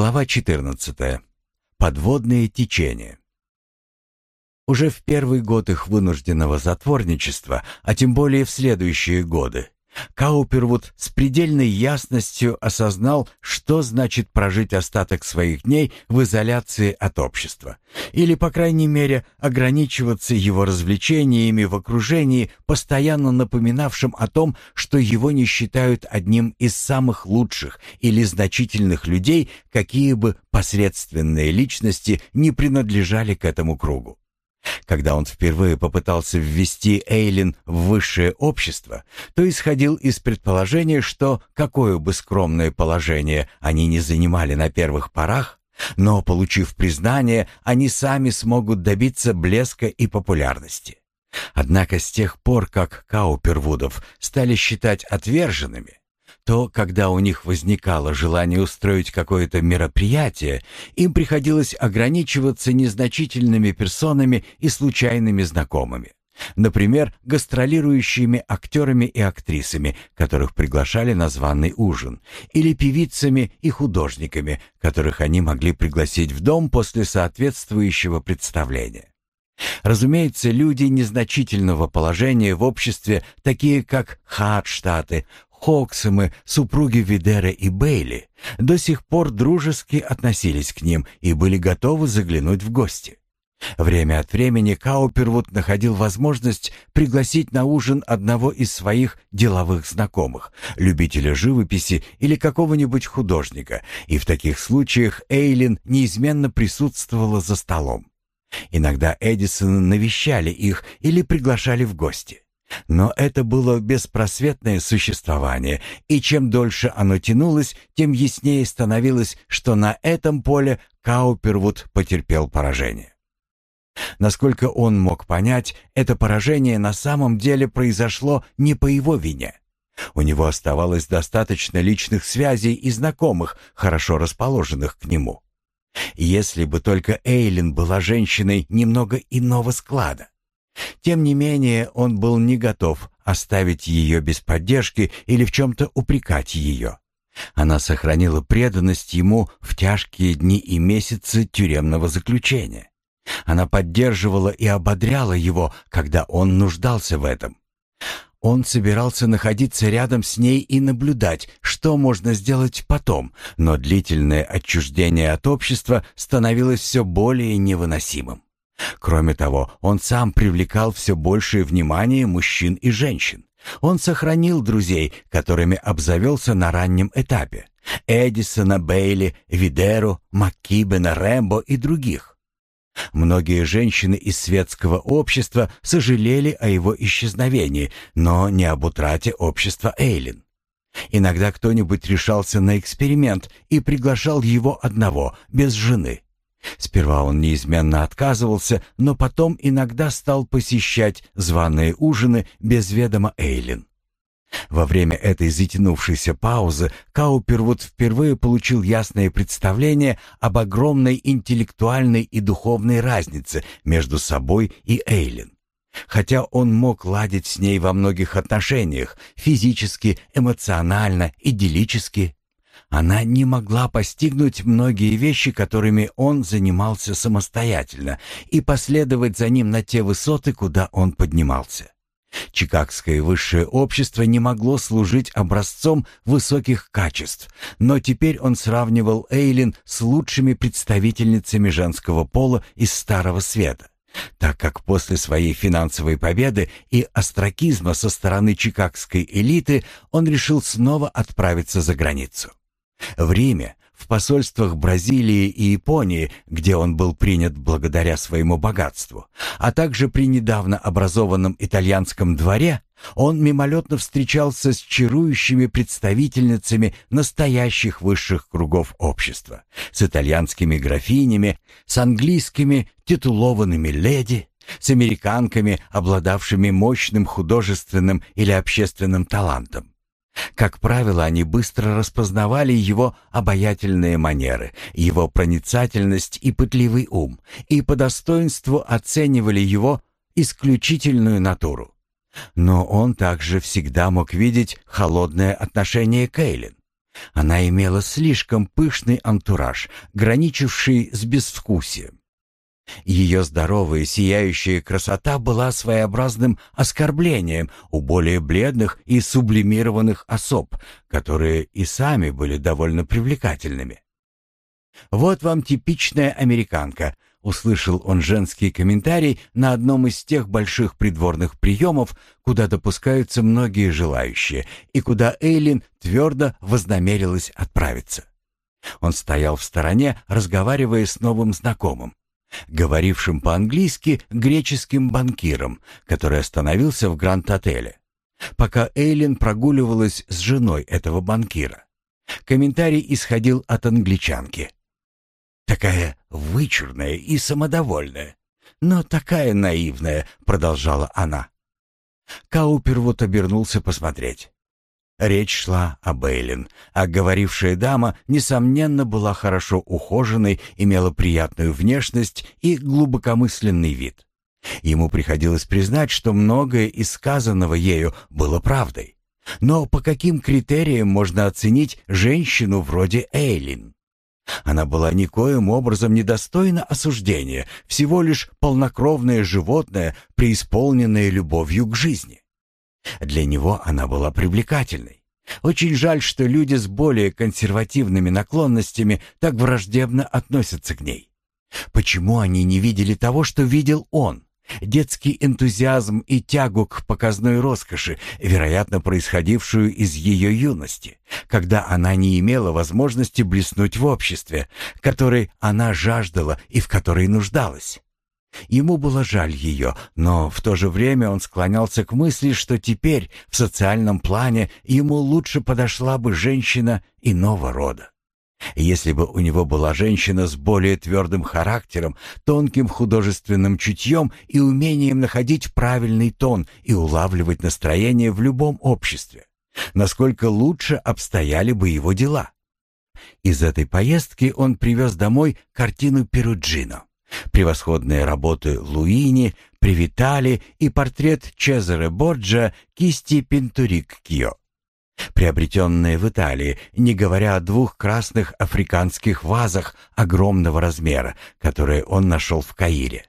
Глава 14. Подводные течения. Уже в первый год их вынужденного затворничества, а тем более в следующие годы, Каупервуд с предельной ясностью осознал, что значит прожить остаток своих дней в изоляции от общества, или, по крайней мере, ограничиваться его развлечениями в окружении, постоянно напоминавшем о том, что его не считают одним из самых лучших или значительных людей, какие бы посредственные личности не принадлежали к этому кругу. Когда он впервые попытался ввести Эйлин в высшее общество, то исходил из предположения, что какое бы скромное положение они ни занимали на первых порах, но, получив признание, они сами смогут добиться блеска и популярности. Однако с тех пор, как Каупервудов стали считать отверженными, то, когда у них возникало желание устроить какое-то мероприятие, им приходилось ограничиваться незначительными персонами и случайными знакомыми. Например, гастролирующими актерами и актрисами, которых приглашали на званый ужин, или певицами и художниками, которых они могли пригласить в дом после соответствующего представления. Разумеется, люди незначительного положения в обществе, такие как Хадштаты, Хоксемы, супруги Видера и Бейли, до сих пор дружески относились к ним и были готовы заглянуть в гости. Время от времени Каупервуд находил возможность пригласить на ужин одного из своих деловых знакомых, любителя живописи или какого-нибудь художника, и в таких случаях Эйлин неизменно присутствовала за столом. Иногда Эдисоны навещали их или приглашали в гости. Но это было беспросветное существование, и чем дольше оно тянулось, тем яснее становилось, что на этом поле Каупервуд потерпел поражение. Насколько он мог понять, это поражение на самом деле произошло не по его вине. У него оставалось достаточно личных связей и знакомых, хорошо расположенных к нему. Если бы только Эйлин была женщиной немного иного склада. Тем не менее, он был не готов оставить ее без поддержки или в чем-то упрекать ее. Она сохранила преданность ему в тяжкие дни и месяцы тюремного заключения. Она поддерживала и ободряла его, когда он нуждался в этом. Он собирался находиться рядом с ней и наблюдать, что можно сделать потом, но длительное отчуждение от общества становилось все более невыносимым. Кроме того, он сам привлекал все большее внимание мужчин и женщин. Он сохранил друзей, которыми обзавелся на раннем этапе. Эдисона, Бейли, Видеру, Маккибена, Рэмбо и других. Многие женщины из светского общества сожалели о его исчезновении, но не об утрате общества Эйлин. Иногда кто-нибудь решался на эксперимент и приглашал его одного, без жены. Сперва он неизменно отказывался, но потом иногда стал посещать званые ужины без ведома Эйлин. Во время этой затянувшейся паузы Каупервуд впервые получил ясное представление об огромной интеллектуальной и духовной разнице между собой и Эйлин. Хотя он мог ладить с ней во многих отношениях, физически, эмоционально, идиллически, она не могла постигнуть многие вещи, которыми он занимался самостоятельно, и последовать за ним на те высоты, куда он поднимался. Чикагское высшее общество не могло служить образцом высоких качеств, но теперь он сравнивал Эйлин с лучшими представительницами женского пола из Старого Света, так как после своей финансовой победы и остракизма со стороны чикагской элиты он решил снова отправиться за границу. В Риме, в посольствах Бразилии и Японии, где он был принят благодаря своему богатству, а также при недавно образованном итальянском дворе, он мимолетно встречался с чарующими представительницами настоящих высших кругов общества, с итальянскими графинями, с английскими титулованными леди, с американками, обладавшими мощным художественным или общественным талантом. Как правило, они быстро распознавали его обаятельные манеры, его проницательность и пытливый ум, и по достоинству оценивали его исключительную натуру. Но он также всегда мог видеть холодное отношение к Эйлин. Она имела слишком пышный антураж, граничивший с безвкусием. Ее здоровая, сияющая красота была своеобразным оскорблением у более бледных и сублимированных особ, которые и сами были довольно привлекательными. «Вот вам типичная американка», — услышал он женский комментарий на одном из тех больших придворных приемов, куда допускаются многие желающие, и куда Эйлин твердо вознамерилась отправиться. Он стоял в стороне, разговаривая с новым знакомым, говорившим по-английски греческим банкиром, который остановился в Гранд-отеле, пока Эйлин прогуливалась с женой этого банкира. Комментарий исходил от англичанки. Такая вычурная и самодовольная, но такая наивная, продолжала она. Каупервуд обернулся посмотреть. Речь шла о Бейлин, а говорившая дама, несомненно, была хорошо ухоженной, имела приятную внешность и глубокомысленный вид. Ему приходилось признать, что многое из сказанного ею было правдой. Но по каким критериям можно оценить женщину вроде Эйлин? Она была никоим образом недостойна осуждения, всего лишь полнокровное животное, преисполненное любовью к жизни. Для него она была привлекательной. Очень жаль, что люди с более консервативными наклонностями так враждебно относятся к ней. Почему они не видели того, что видел он? Детский энтузиазм и тягу к показной роскоши, вероятно, происходившую из ее юности, когда она не имела возможности блеснуть в обществе, которой она жаждала и в которой нуждалась. Ему было жаль ее, но в то же время он склонялся к мысли, что теперь в социальном плане ему лучше подошла бы женщина иного рода. Если бы у него была женщина с более твердым характером, тонким художественным чутьем и умением находить правильный тон и улавливать настроение в любом обществе, насколько лучше обстояли бы его дела. Из этой поездки он привез домой картину Перуджино, превосходные работы Луини, Привитали и портрет Чезаре Борджа кисти Пинтурик-Кьо приобретенные в Италии, не говоря о двух красных африканских вазах огромного размера, которые он нашел в Каире.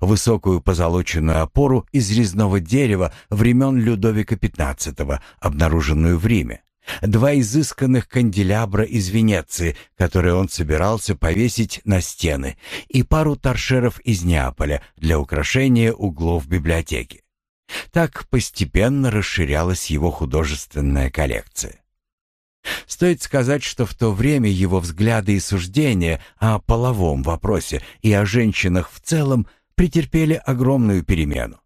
Высокую позолоченную опору из резного дерева времен Людовика XV, обнаруженную в Риме. Два изысканных канделябра из Венеции, которые он собирался повесить на стены, и пару торшеров из Неаполя для украшения углов библиотеки. Так постепенно расширялась его художественная коллекция. Стоит сказать, что в то время его взгляды и суждения о половом вопросе и о женщинах в целом претерпели огромную перемену.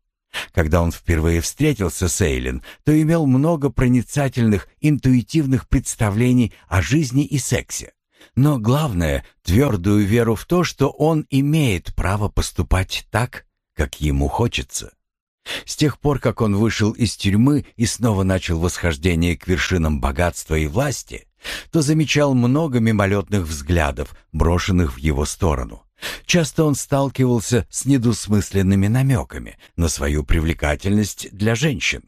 Когда он впервые встретился с Эйлин, то имел много проницательных, интуитивных представлений о жизни и сексе. Но главное — твердую веру в то, что он имеет право поступать так, как ему хочется. С тех пор, как он вышел из тюрьмы и снова начал восхождение к вершинам богатства и власти, то замечал много мимолетных взглядов, брошенных в его сторону. Часто он сталкивался с недвусмысленными намеками на свою привлекательность для женщин.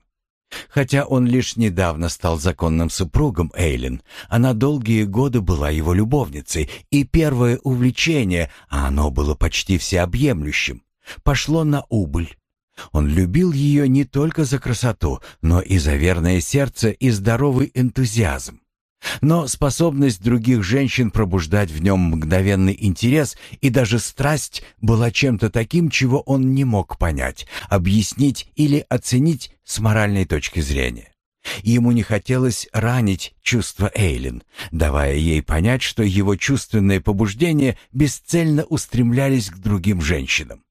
Хотя он лишь недавно стал законным супругом Эйлин, она долгие годы была его любовницей, и первое увлечение, а оно было почти всеобъемлющим, пошло на убыль. Он любил ее не только за красоту, но и за верное сердце и здоровый энтузиазм. Но способность других женщин пробуждать в нем мгновенный интерес и даже страсть была чем-то таким, чего он не мог понять, объяснить или оценить с моральной точки зрения. Ему не хотелось ранить чувства Эйлин, давая ей понять, что его чувственные побуждения бесцельно устремлялись к другим женщинам.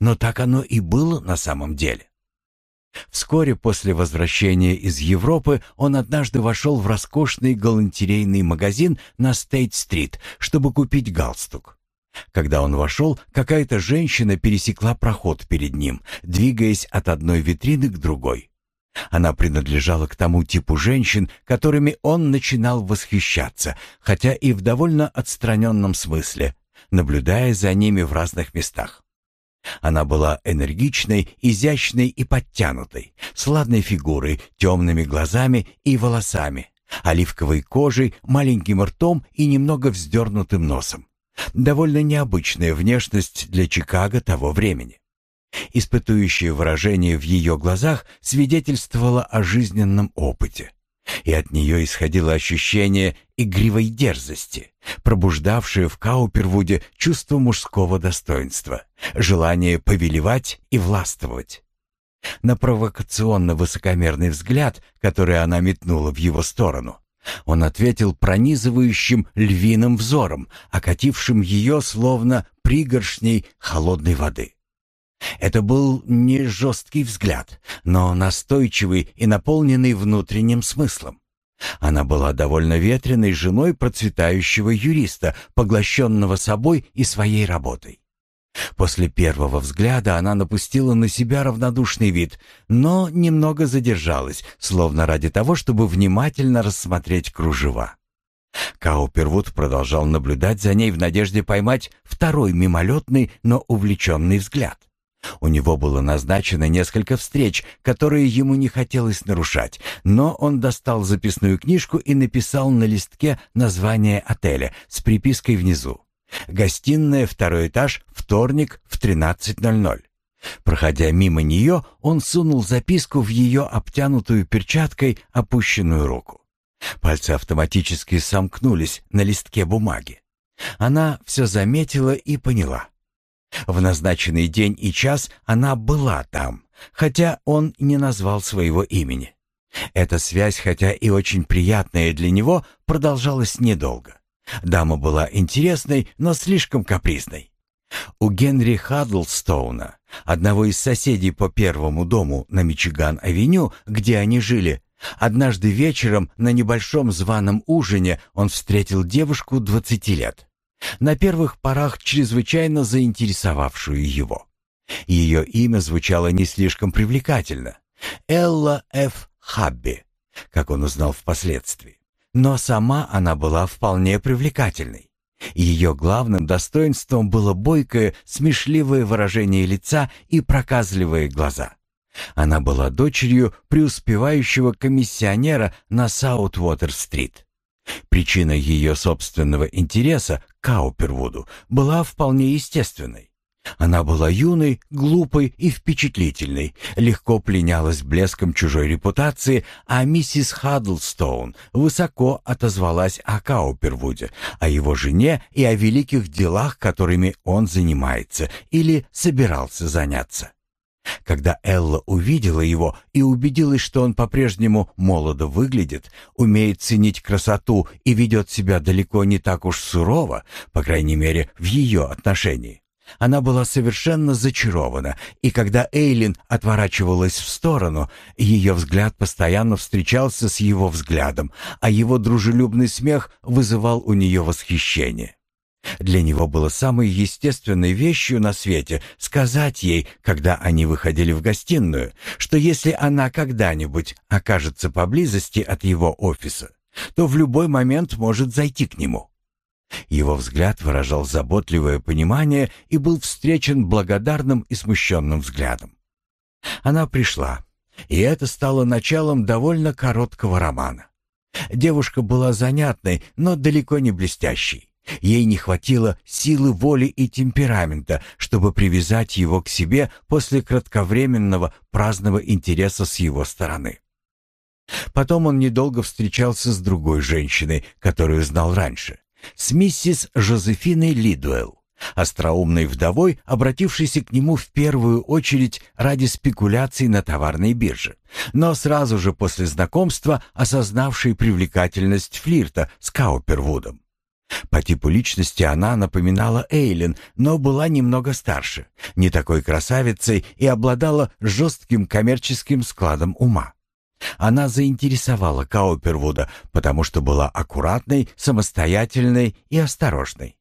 Но так оно и было на самом деле. Вскоре после возвращения из Европы он однажды вошел в роскошный галантерейный магазин на Стейт-стрит, чтобы купить галстук. Когда он вошел, какая-то женщина пересекла проход перед ним, двигаясь от одной витрины к другой. Она принадлежала к тому типу женщин, которыми он начинал восхищаться, хотя и в довольно отстраненном смысле, наблюдая за ними в разных местах. Она была энергичной, изящной и подтянутой, с ладной фигурой, темными глазами и волосами, оливковой кожей, маленьким ртом и немного вздернутым носом. Довольно необычная внешность для Чикаго того времени. Испытующее выражение в ее глазах свидетельствовало о жизненном опыте. И от нее исходило ощущение игривой дерзости, пробуждавшее в Каупервуде чувство мужского достоинства, желание повелевать и властвовать. На провокационно-высокомерный взгляд, который она метнула в его сторону, он ответил пронизывающим львиным взором, окатившим ее словно пригоршней холодной воды. Это был не жесткий взгляд, но настойчивый и наполненный внутренним смыслом. Она была довольно ветреной женой процветающего юриста, поглощенного собой и своей работой. После первого взгляда она напустила на себя равнодушный вид, но немного задержалась, словно ради того, чтобы внимательно рассмотреть кружева. Каупервуд продолжал наблюдать за ней в надежде поймать второй мимолетный, но увлеченный взгляд. У него было назначено несколько встреч, которые ему не хотелось нарушать, но он достал записную книжку и написал на листке название отеля с припиской внизу. Гостиная, второй этаж, вторник в 13.00. Проходя мимо нее, он сунул записку в ее обтянутую перчаткой опущенную руку. Пальцы автоматически сомкнулись на листке бумаги. Она все заметила и поняла. В назначенный день и час она была там, хотя он не назвал своего имени. Эта связь, хотя и очень приятная для него, продолжалась недолго. Дама была интересной, но слишком капризной. У Генри Хаддлстоуна, одного из соседей по первому дому на Мичиган-авеню, где они жили, однажды вечером на небольшом званом ужине он встретил девушку 20 лет на первых порах чрезвычайно заинтересовавшую его. Ее имя звучало не слишком привлекательно. Элла Ф. Хабби, как он узнал впоследствии. Но сама она была вполне привлекательной. Ее главным достоинством было бойкое, смешливое выражение лица и проказливые глаза. Она была дочерью преуспевающего комиссионера на Саут-Уотер-стрит. Причина ее собственного интереса Каупервуду была вполне естественной. Она была юной, глупой и впечатлительной, легко пленялась блеском чужой репутации, а миссис Хаддлстоун высоко отозвалась о Каупервуде, о его жене и о великих делах, которыми он занимается или собирался заняться. Когда Элла увидела его и убедилась, что он по-прежнему молодо выглядит, умеет ценить красоту и ведет себя далеко не так уж сурово, по крайней мере, в ее отношении, она была совершенно зачарована, и когда Эйлин отворачивалась в сторону, ее взгляд постоянно встречался с его взглядом, а его дружелюбный смех вызывал у нее восхищение. Для него было самой естественной вещью на свете сказать ей, когда они выходили в гостиную, что если она когда-нибудь окажется поблизости от его офиса, то в любой момент может зайти к нему. Его взгляд выражал заботливое понимание и был встречен благодарным и смущенным взглядом. Она пришла, и это стало началом довольно короткого романа. Девушка была занятной, но далеко не блестящей. Ей не хватило силы воли и темперамента, чтобы привязать его к себе после кратковременного праздного интереса с его стороны. Потом он недолго встречался с другой женщиной, которую знал раньше, с миссис Жозефиной Лидуэлл, остроумной вдовой, обратившейся к нему в первую очередь ради спекуляций на товарной бирже, но сразу же после знакомства осознавшей привлекательность флирта с Каупервудом. По типу личности она напоминала Эйлин, но была немного старше, не такой красавицей и обладала жестким коммерческим складом ума. Она заинтересовала Каупервуда, потому что была аккуратной, самостоятельной и осторожной.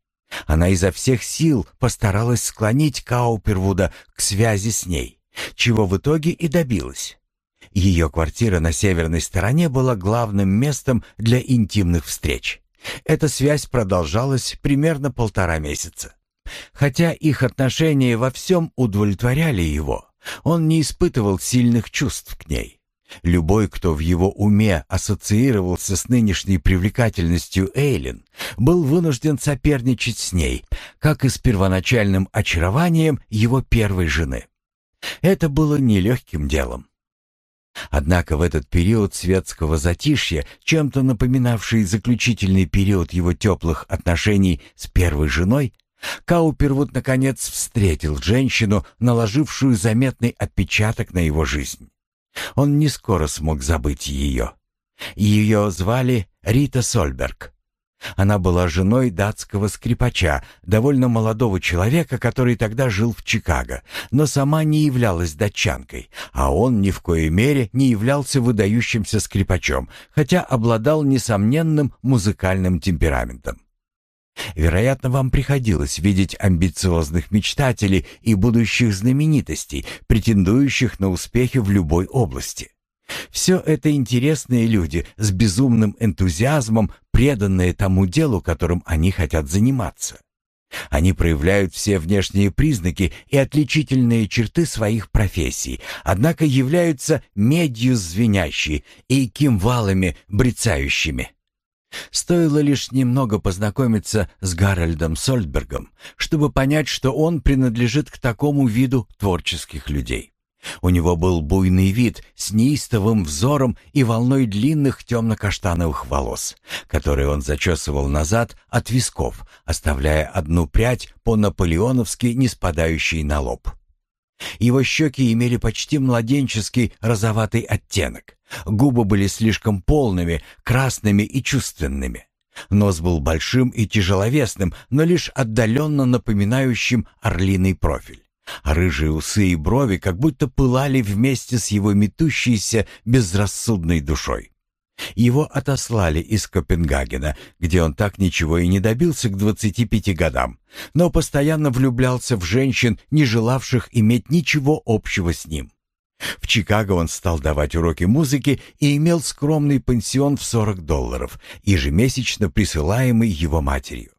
Она изо всех сил постаралась склонить Каупервуда к связи с ней, чего в итоге и добилась. Ее квартира на северной стороне была главным местом для интимных встреч. Эта связь продолжалась примерно полтора месяца. Хотя их отношения во всем удовлетворяли его, он не испытывал сильных чувств к ней. Любой, кто в его уме ассоциировался с нынешней привлекательностью Эйлин, был вынужден соперничать с ней, как и с первоначальным очарованием его первой жены. Это было нелегким делом. Однако в этот период светского затишья, чем-то напоминавший заключительный период его теплых отношений с первой женой, Каупервуд наконец встретил женщину, наложившую заметный отпечаток на его жизнь. Он не скоро смог забыть ее. Ее звали Рита Сольберг. Она была женой датского скрипача, довольно молодого человека, который тогда жил в Чикаго, но сама не являлась датчанкой, а он ни в коей мере не являлся выдающимся скрипачом, хотя обладал несомненным музыкальным темпераментом. Вероятно, вам приходилось видеть амбициозных мечтателей и будущих знаменитостей, претендующих на успехи в любой области. Все это интересные люди с безумным энтузиазмом, преданные тому делу, которым они хотят заниматься. Они проявляют все внешние признаки и отличительные черты своих профессий, однако являются медью звенящей и кимвалами брецающими. Стоило лишь немного познакомиться с Гарольдом Сольдбергом, чтобы понять, что он принадлежит к такому виду творческих людей. У него был буйный вид с неистовым взором и волной длинных темно-каштановых волос, которые он зачесывал назад от висков, оставляя одну прядь по-наполеоновски не спадающей на лоб. Его щеки имели почти младенческий розоватый оттенок. Губы были слишком полными, красными и чувственными. Нос был большим и тяжеловесным, но лишь отдаленно напоминающим орлиный профиль. А рыжие усы и брови как будто пылали вместе с его метущейся безрассудной душой. Его отослали из Копенгагена, где он так ничего и не добился к 25 годам, но постоянно влюблялся в женщин, не желавших иметь ничего общего с ним. В Чикаго он стал давать уроки музыки и имел скромный пансион в 40 долларов, ежемесячно присылаемый его матерью.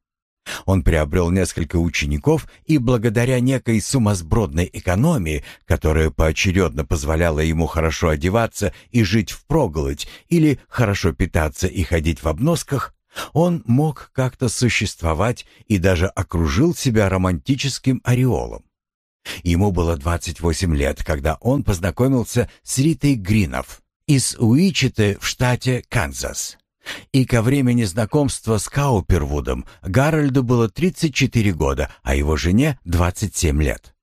Он приобрел несколько учеников и благодаря некой сумасбродной экономии, которая поочередно позволяла ему хорошо одеваться и жить впроголодь или хорошо питаться и ходить в обносках, он мог как-то существовать и даже окружил себя романтическим ореолом. Ему было 28 лет, когда он познакомился с Ритой Гринов из Уичиты в штате Канзас. И ко времени знакомства с Каупервудом Гарольду было 34 года, а его жене 27 лет.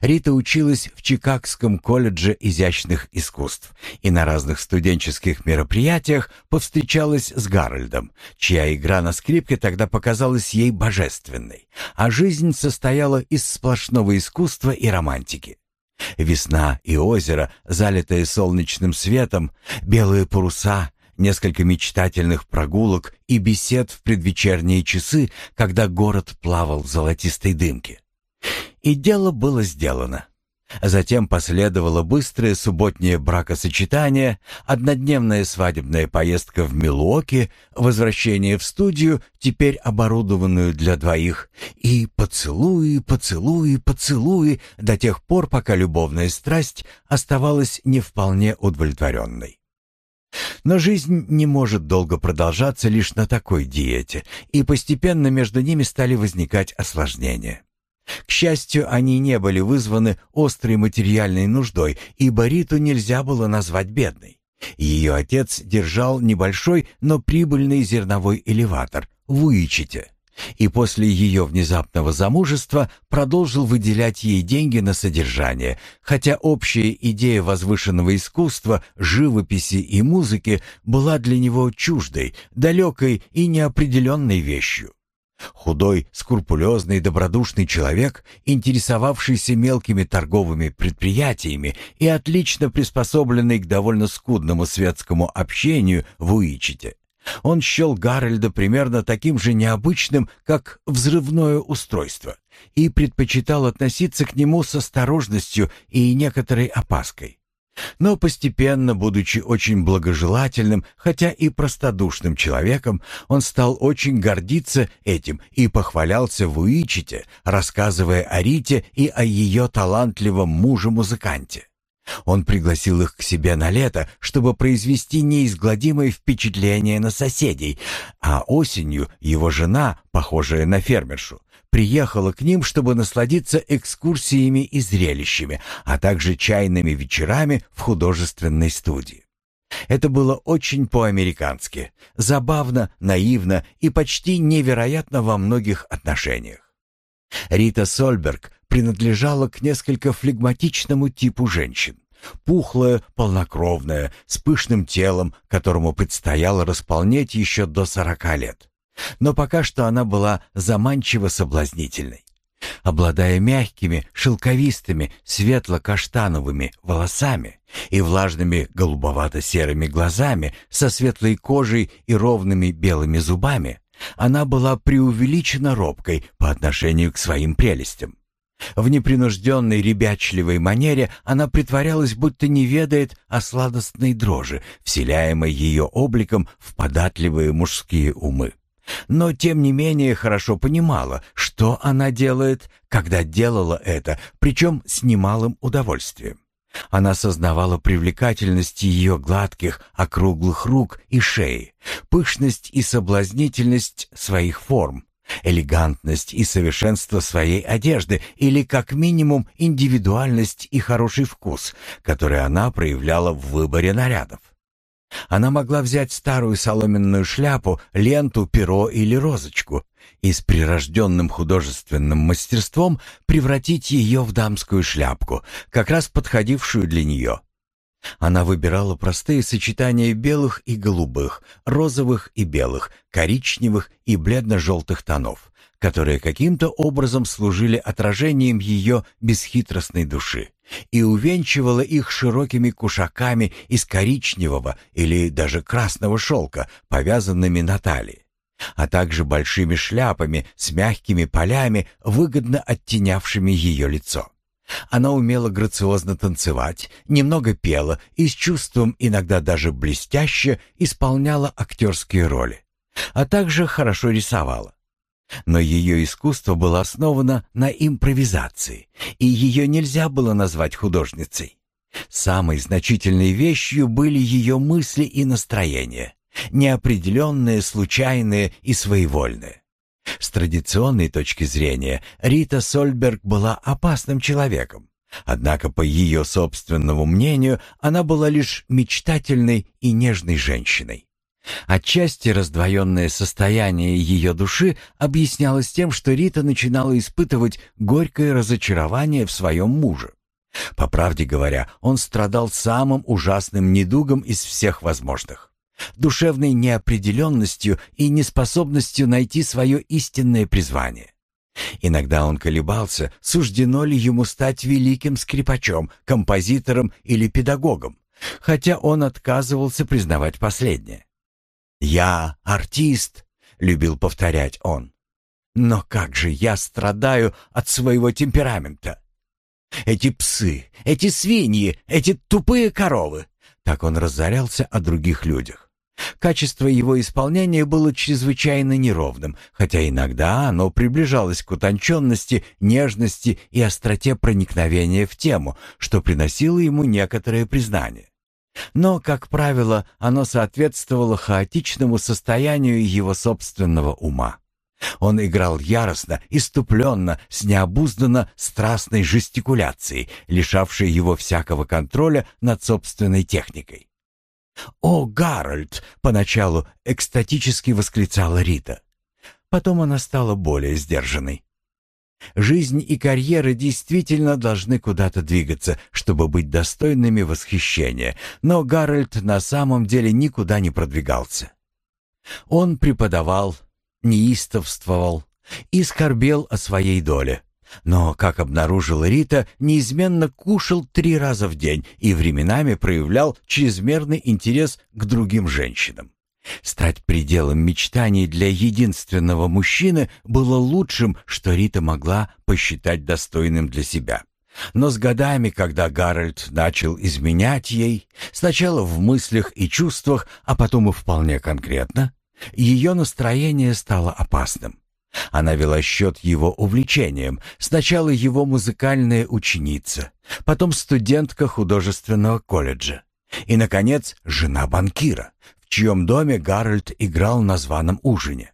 Рита училась в Чикагском колледже изящных искусств и на разных студенческих мероприятиях повстречалась с Гарольдом, чья игра на скрипке тогда показалась ей божественной, а жизнь состояла из сплошного искусства и романтики. Весна и озеро, залитые солнечным светом, белые паруса, несколько мечтательных прогулок и бесед в предвечерние часы, когда город плавал в золотистой дымке. И дело было сделано. Затем последовало быстрое субботнее бракосочетание, однодневная свадебная поездка в Милуоки, возвращение в студию, теперь оборудованную для двоих, и поцелуи, поцелуи, поцелуи до тех пор, пока любовная страсть оставалась не вполне удовлетворенной. Но жизнь не может долго продолжаться лишь на такой диете, и постепенно между ними стали возникать осложнения. К счастью, они не были вызваны острой материальной нуждой, ибо Риту нельзя было назвать бедной. Ее отец держал небольшой, но прибыльный зерновой элеватор в Уичите и после ее внезапного замужества продолжил выделять ей деньги на содержание, хотя общая идея возвышенного искусства, живописи и музыки была для него чуждой, далекой и неопределенной вещью. Худой, скрупулезный, добродушный человек, интересовавшийся мелкими торговыми предприятиями и отлично приспособленный к довольно скудному светскому общению в Уичите, он счел Гарольда примерно таким же необычным, как взрывное устройство, и предпочитал относиться к нему с осторожностью и некоторой опаской. Но постепенно, будучи очень благожелательным, хотя и простодушным человеком, он стал очень гордиться этим и похвалялся в Уичите, рассказывая о Рите и о ее талантливом муже-музыканте. Он пригласил их к себе на лето, чтобы произвести неизгладимое впечатление на соседей, а осенью его жена, похожая на фермершу, приехала к ним, чтобы насладиться экскурсиями и зрелищами, а также чайными вечерами в художественной студии. Это было очень по-американски, забавно, наивно и почти невероятно во многих отношениях. Рита Сольберг принадлежала к несколько флегматичному типу женщин. Пухлая, полнокровная, с пышным телом, которому предстояло располнеть еще до сорока лет. Но пока что она была заманчиво соблазнительной. Обладая мягкими, шелковистыми, светло-каштановыми волосами и влажными голубовато-серыми глазами со светлой кожей и ровными белыми зубами, она была преувеличена робкой по отношению к своим прелестям. В непринужденной ребячливой манере она притворялась, будто не ведает о сладостной дрожи, вселяемой ее обликом в податливые мужские умы. Но тем не менее хорошо понимала, что она делает, когда делала это, причем с немалым удовольствием. Она сознавала привлекательность ее гладких, округлых рук и шеи, пышность и соблазнительность своих форм, элегантность и совершенство своей одежды или, как минимум, индивидуальность и хороший вкус, который она проявляла в выборе нарядов. Она могла взять старую соломенную шляпу, ленту, перо или розочку и с прирожденным художественным мастерством превратить ее в дамскую шляпку, как раз подходившую для нее. Она выбирала простые сочетания белых и голубых, розовых и белых, коричневых и бледно-желтых тонов, которые каким-то образом служили отражением ее бесхитростной души, и увенчивала их широкими кушаками из коричневого или даже красного шелка, повязанными на талии, а также большими шляпами с мягкими полями, выгодно оттенявшими ее лицо. Она умела грациозно танцевать, немного пела и с чувством, иногда даже блестяще, исполняла актерские роли, а также хорошо рисовала. Но ее искусство было основано на импровизации, и ее нельзя было назвать художницей. Самой значительной вещью были ее мысли и настроения, неопределенные, случайные и своевольные. С традиционной точки зрения Рита Сольберг была опасным человеком. Однако, по ее собственному мнению, она была лишь мечтательной и нежной женщиной. Отчасти раздвоенное состояние ее души объяснялось тем, что Рита начинала испытывать горькое разочарование в своем муже. По правде говоря, он страдал самым ужасным недугом из всех возможных душевной неопределенностью и неспособностью найти свое истинное призвание. Иногда он колебался, суждено ли ему стать великим скрипачом, композитором или педагогом, хотя он отказывался признавать последнее. «Я артист», — любил повторять он. «Но как же я страдаю от своего темперамента! Эти псы, эти свиньи, эти тупые коровы!» Так он разорялся о других людях. Качество его исполнения было чрезвычайно неровным, хотя иногда оно приближалось к утонченности, нежности и остроте проникновения в тему, что приносило ему некоторое признание. Но, как правило, оно соответствовало хаотичному состоянию его собственного ума. Он играл яростно, иступленно, с необузданно страстной жестикуляцией, лишавшей его всякого контроля над собственной техникой. «О, Гарольд!» — поначалу экстатически восклицала Рита. Потом она стала более сдержанной. Жизнь и карьера действительно должны куда-то двигаться, чтобы быть достойными восхищения, но Гарольд на самом деле никуда не продвигался. Он преподавал, неистовствовал и скорбел о своей доле. Но, как обнаружила Рита, неизменно кушал три раза в день и временами проявлял чрезмерный интерес к другим женщинам. Стать пределом мечтаний для единственного мужчины было лучшим, что Рита могла посчитать достойным для себя. Но с годами, когда Гарольд начал изменять ей, сначала в мыслях и чувствах, а потом и вполне конкретно, ее настроение стало опасным. Она вела счет его увлечениям. Сначала его музыкальная ученица, потом студентка художественного колледжа. И, наконец, жена банкира, в чьем доме Гарольд играл на званом ужине.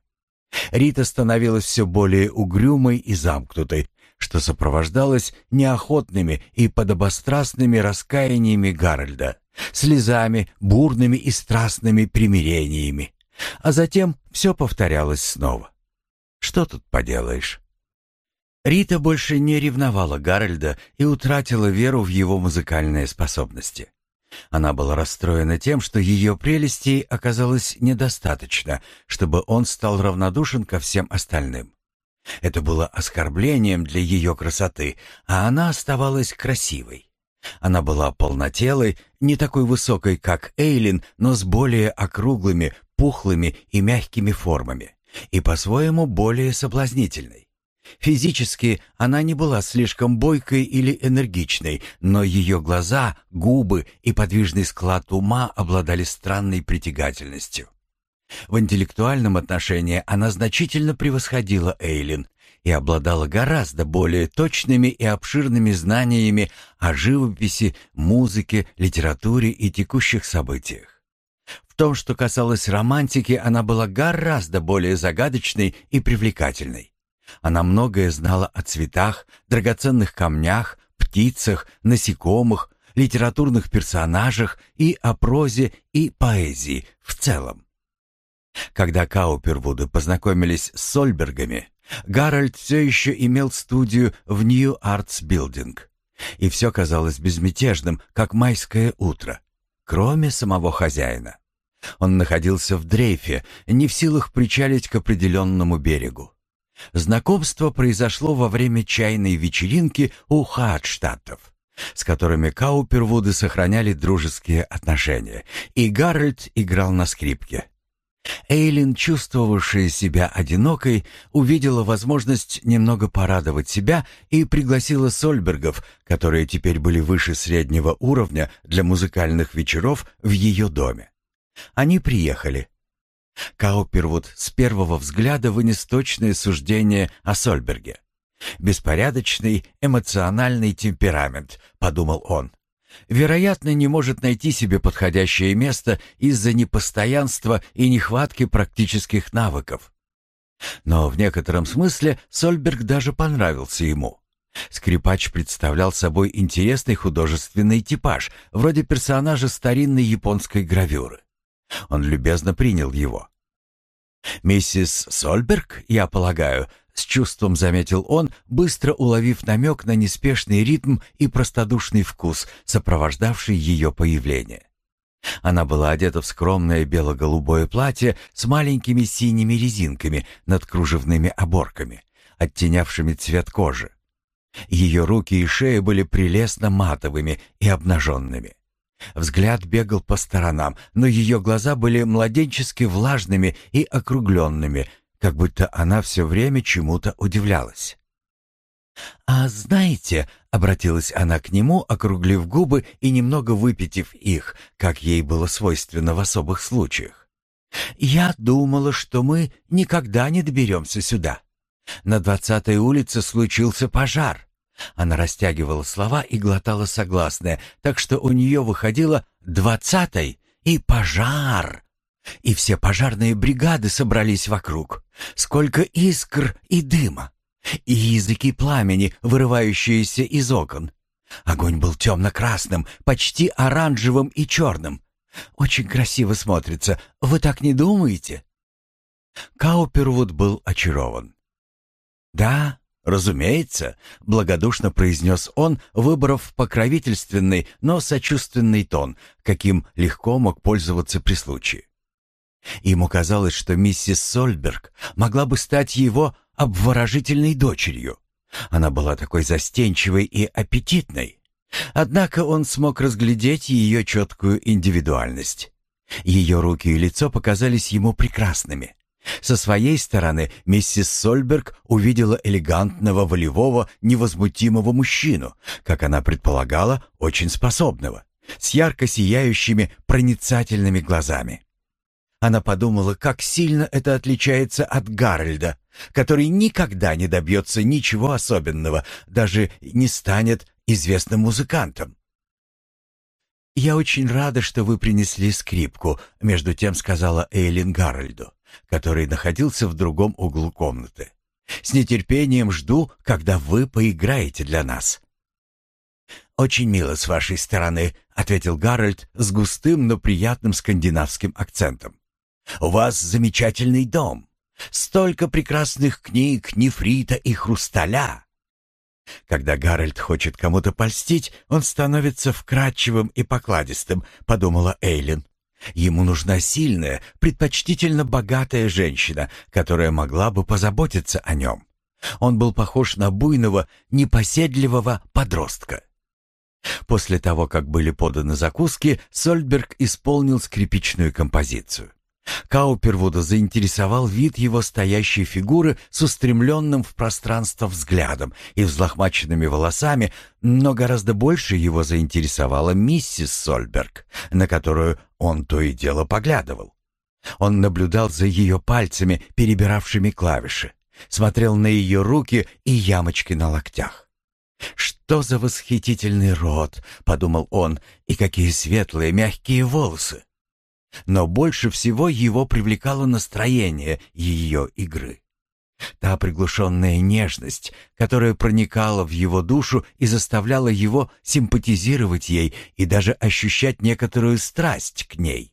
Рита становилась все более угрюмой и замкнутой, что сопровождалось неохотными и подобострастными раскаяниями Гарольда, слезами, бурными и страстными примирениями. А затем все повторялось снова. Что тут поделаешь? Рита больше не ревновала Гарольда и утратила веру в его музыкальные способности. Она была расстроена тем, что ее прелестей оказалось недостаточно, чтобы он стал равнодушен ко всем остальным. Это было оскорблением для ее красоты, а она оставалась красивой. Она была полнотелой, не такой высокой, как Эйлин, но с более округлыми, пухлыми и мягкими формами и по-своему более соблазнительной. Физически она не была слишком бойкой или энергичной, но ее глаза, губы и подвижный склад ума обладали странной притягательностью. В интеллектуальном отношении она значительно превосходила Эйлин и обладала гораздо более точными и обширными знаниями о живописи, музыке, литературе и текущих событиях том, что касалось романтики, она была гораздо более загадочной и привлекательной. Она многое знала о цветах, драгоценных камнях, птицах, насекомых, литературных персонажах и о прозе и поэзии в целом. Когда Каупервуды познакомились с Сольбергами, Гарольд все еще имел студию в Нью Артс Билдинг, и все казалось безмятежным, как майское утро, кроме самого хозяина. Он находился в дрейфе, не в силах причалить к определенному берегу. Знакомство произошло во время чайной вечеринки у Хадштадтов, с которыми Каупервуды сохраняли дружеские отношения, и Гарольд играл на скрипке. Эйлин, чувствовавшая себя одинокой, увидела возможность немного порадовать себя и пригласила Сольбергов, которые теперь были выше среднего уровня для музыкальных вечеров в ее доме. Они приехали. Каупервуд с первого взгляда вынес точное суждение о Сольберге. «Беспорядочный, эмоциональный темперамент», — подумал он. «Вероятно, не может найти себе подходящее место из-за непостоянства и нехватки практических навыков». Но в некотором смысле Сольберг даже понравился ему. Скрипач представлял собой интересный художественный типаж, вроде персонажа старинной японской гравюры. Он любезно принял его. «Миссис Сольберг, я полагаю», — с чувством заметил он, быстро уловив намек на неспешный ритм и простодушный вкус, сопровождавший ее появление. Она была одета в скромное бело-голубое платье с маленькими синими резинками над кружевными оборками, оттенявшими цвет кожи. Ее руки и шея были прелестно матовыми и обнаженными. Взгляд бегал по сторонам, но ее глаза были младенчески влажными и округленными, как будто она все время чему-то удивлялась. «А знаете», — обратилась она к нему, округлив губы и немного выпитив их, как ей было свойственно в особых случаях. «Я думала, что мы никогда не доберемся сюда. На двадцатой улице случился пожар. Она растягивала слова и глотала согласное, так что у нее выходило «двадцатой» и «пожар». И все пожарные бригады собрались вокруг. Сколько искр и дыма. И языки пламени, вырывающиеся из окон. Огонь был темно-красным, почти оранжевым и черным. Очень красиво смотрится. Вы так не думаете? Каупервуд был очарован. Да, «Разумеется», — благодушно произнес он, выбрав покровительственный, но сочувственный тон, каким легко мог пользоваться при случае. Ему казалось, что миссис Сольберг могла бы стать его обворожительной дочерью. Она была такой застенчивой и аппетитной. Однако он смог разглядеть ее четкую индивидуальность. Ее руки и лицо показались ему прекрасными. Со своей стороны миссис Сольберг увидела элегантного, волевого, невозмутимого мужчину, как она предполагала, очень способного, с ярко сияющими, проницательными глазами. Она подумала, как сильно это отличается от Гарольда, который никогда не добьется ничего особенного, даже не станет известным музыкантом. «Я очень рада, что вы принесли скрипку», — между тем сказала Эйлин Гарольду, который находился в другом углу комнаты. «С нетерпением жду, когда вы поиграете для нас». «Очень мило с вашей стороны», — ответил Гарольд с густым, но приятным скандинавским акцентом. У вас замечательный дом. Столько прекрасных книг, нефрита и хрусталя. Когда Гарольд хочет кому-то польстить, он становится вкрадчивым и покладистым, подумала Эйлин. Ему нужна сильная, предпочтительно богатая женщина, которая могла бы позаботиться о нем. Он был похож на буйного, непоседливого подростка. После того, как были поданы закуски, Сольберг исполнил скрипичную композицию. Каупервуда заинтересовал вид его стоящей фигуры с устремленным в пространство взглядом и взлохмаченными волосами, но гораздо больше его заинтересовала миссис Сольберг, на которую он то и дело поглядывал. Он наблюдал за ее пальцами, перебиравшими клавиши, смотрел на ее руки и ямочки на локтях. «Что за восхитительный рот!» — подумал он, — «и какие светлые мягкие волосы!» Но больше всего его привлекало настроение ее игры. Та приглушенная нежность, которая проникала в его душу и заставляла его симпатизировать ей и даже ощущать некоторую страсть к ней.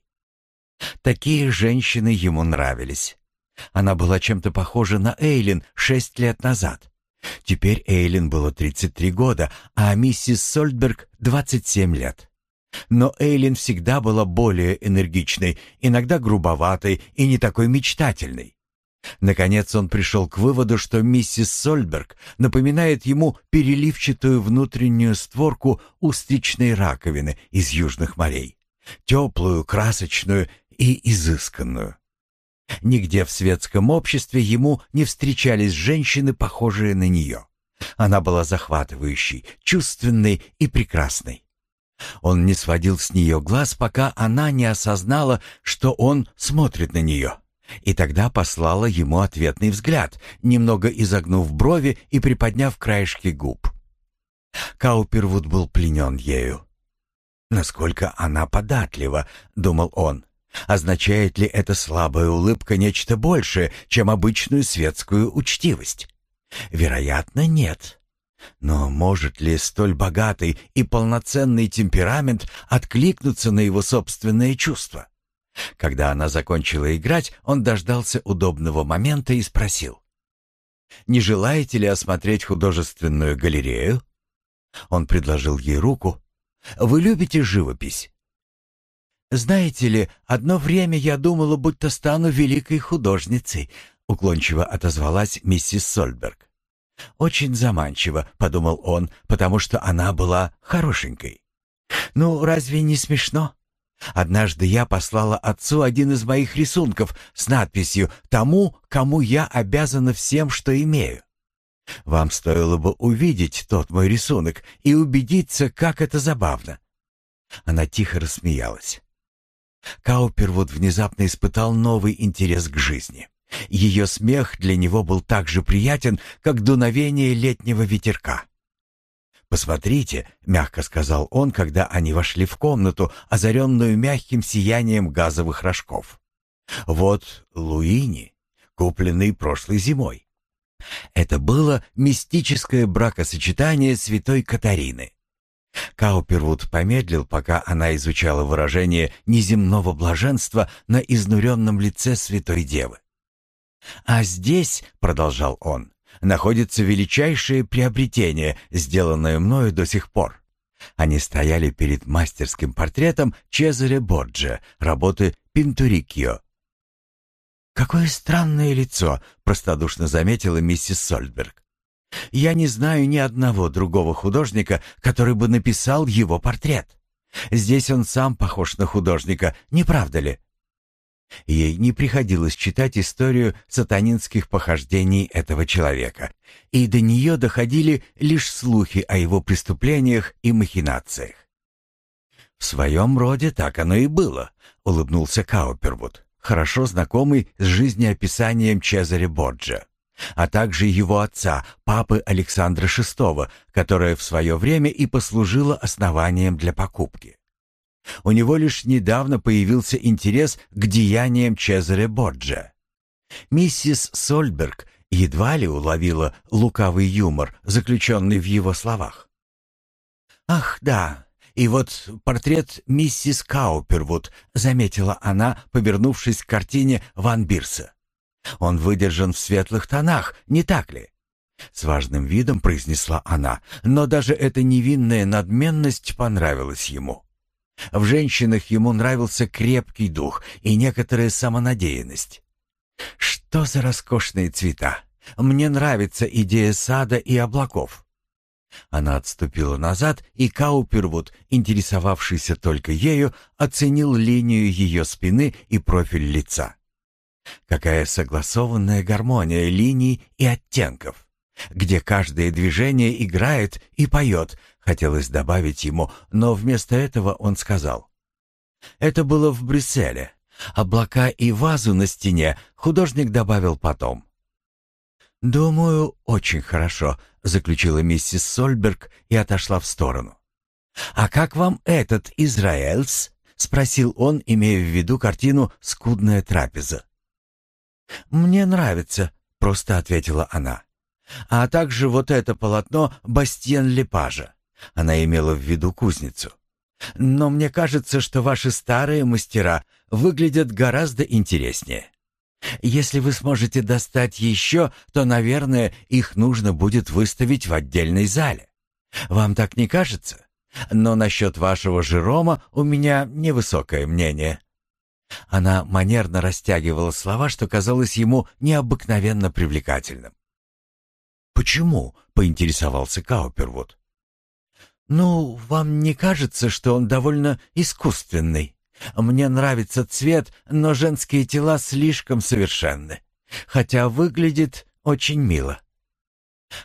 Такие женщины ему нравились. Она была чем-то похожа на Эйлин шесть лет назад. Теперь Эйлин было 33 года, а миссис Сольдберг — 27 лет. Но Эйлин всегда была более энергичной, иногда грубоватой и не такой мечтательной. Наконец он пришел к выводу, что миссис Сольберг напоминает ему переливчатую внутреннюю створку устричной раковины из южных морей. Теплую, красочную и изысканную. Нигде в светском обществе ему не встречались женщины, похожие на нее. Она была захватывающей, чувственной и прекрасной. Он не сводил с нее глаз, пока она не осознала, что он смотрит на нее. И тогда послала ему ответный взгляд, немного изогнув брови и приподняв краешки губ. Каупервуд был пленен ею. «Насколько она податлива», — думал он. «Означает ли эта слабая улыбка нечто большее, чем обычную светскую учтивость?» «Вероятно, нет. Но может ли столь богатый и полноценный темперамент откликнуться на его собственные чувства? Когда она закончила играть, он дождался удобного момента и спросил. «Не желаете ли осмотреть художественную галерею?» Он предложил ей руку. «Вы любите живопись?» «Знаете ли, одно время я думала, будто стану великой художницей», уклончиво отозвалась миссис Сольберг. «Очень заманчиво», — подумал он, потому что она была хорошенькой. «Ну, разве не смешно? Однажды я послала отцу один из моих рисунков с надписью «Тому, кому я обязана всем, что имею». Вам стоило бы увидеть тот мой рисунок и убедиться, как это забавно». Она тихо рассмеялась. Каупервуд внезапно испытал новый интерес к жизни. Ее смех для него был так же приятен, как дуновение летнего ветерка. «Посмотрите», — мягко сказал он, когда они вошли в комнату, озаренную мягким сиянием газовых рожков. «Вот Луини, купленный прошлой зимой. Это было мистическое бракосочетание святой Катарины. Каупервуд помедлил, пока она изучала выражение неземного блаженства на изнуренном лице святой девы. «А здесь, — продолжал он, — находится величайшее приобретение, сделанное мною до сих пор. Они стояли перед мастерским портретом Чезаре Борджа, работы Пинтурикио. «Какое странное лицо!» — простодушно заметила миссис Сольдберг. «Я не знаю ни одного другого художника, который бы написал его портрет. Здесь он сам похож на художника, не правда ли?» Ей не приходилось читать историю сатанинских похождений этого человека, и до нее доходили лишь слухи о его преступлениях и махинациях. «В своем роде так оно и было», — улыбнулся Каупервуд, хорошо знакомый с жизнеописанием Чезаре Борджа, а также его отца, папы Александра VI, которое в свое время и послужило основанием для покупки. У него лишь недавно появился интерес к деяниям Чезаре Борджа. Миссис Сольберг едва ли уловила лукавый юмор, заключенный в его словах. «Ах, да, и вот портрет миссис Каупервуд», — заметила она, повернувшись к картине Ван Бирса. «Он выдержан в светлых тонах, не так ли?» С важным видом произнесла она, но даже эта невинная надменность понравилась ему. В женщинах ему нравился крепкий дух и некоторая самонадеянность. Что за роскошные цвета! Мне нравится идея сада и облаков. Она отступила назад, и Каупервуд, интересовавшийся только ею, оценил линию ее спины и профиль лица. Какая согласованная гармония линий и оттенков, где каждое движение играет и поет, хотелось добавить ему, но вместо этого он сказал. Это было в Брюсселе. Облака и вазу на стене художник добавил потом. «Думаю, очень хорошо», — заключила миссис Сольберг и отошла в сторону. «А как вам этот Израэльс?» — спросил он, имея в виду картину «Скудная трапеза». «Мне нравится», — просто ответила она. «А также вот это полотно Бастьен Лепажа». Она имела в виду кузницу. Но мне кажется, что ваши старые мастера выглядят гораздо интереснее. Если вы сможете достать еще, то, наверное, их нужно будет выставить в отдельной зале. Вам так не кажется? Но насчет вашего Жерома у меня невысокое мнение». Она манерно растягивала слова, что казалось ему необыкновенно привлекательным. «Почему?» — поинтересовался Каупервуд. «Ну, вам не кажется, что он довольно искусственный? Мне нравится цвет, но женские тела слишком совершенны, хотя выглядит очень мило».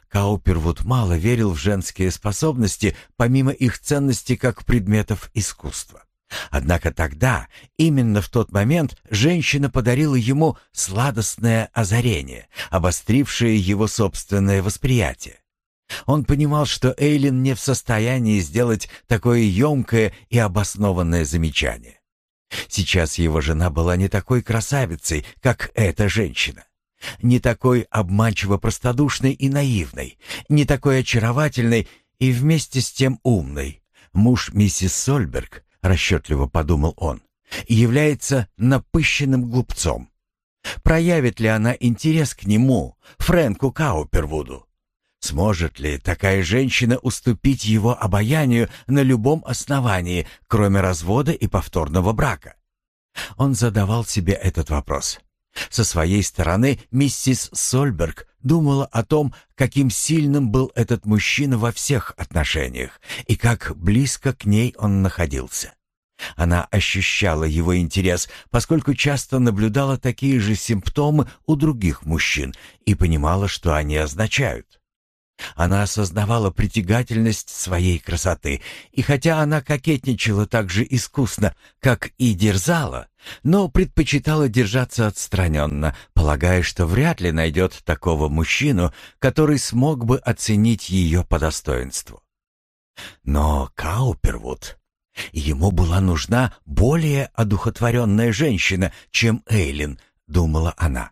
Каупервуд мало верил в женские способности, помимо их ценности как предметов искусства. Однако тогда, именно в тот момент, женщина подарила ему сладостное озарение, обострившее его собственное восприятие. Он понимал, что Эйлин не в состоянии сделать такое емкое и обоснованное замечание. Сейчас его жена была не такой красавицей, как эта женщина. Не такой обманчиво простодушной и наивной, не такой очаровательной и вместе с тем умной. Муж миссис Сольберг, расчетливо подумал он, является напыщенным глупцом. Проявит ли она интерес к нему, Фрэнку Каупервуду? Сможет ли такая женщина уступить его обаянию на любом основании, кроме развода и повторного брака? Он задавал себе этот вопрос. Со своей стороны миссис Сольберг думала о том, каким сильным был этот мужчина во всех отношениях и как близко к ней он находился. Она ощущала его интерес, поскольку часто наблюдала такие же симптомы у других мужчин и понимала, что они означают. Она осознавала притягательность своей красоты, и хотя она кокетничала так же искусно, как и дерзала, но предпочитала держаться отстраненно, полагая, что вряд ли найдет такого мужчину, который смог бы оценить ее по достоинству. Но Каупервуд... Ему была нужна более одухотворенная женщина, чем Эйлин, думала она.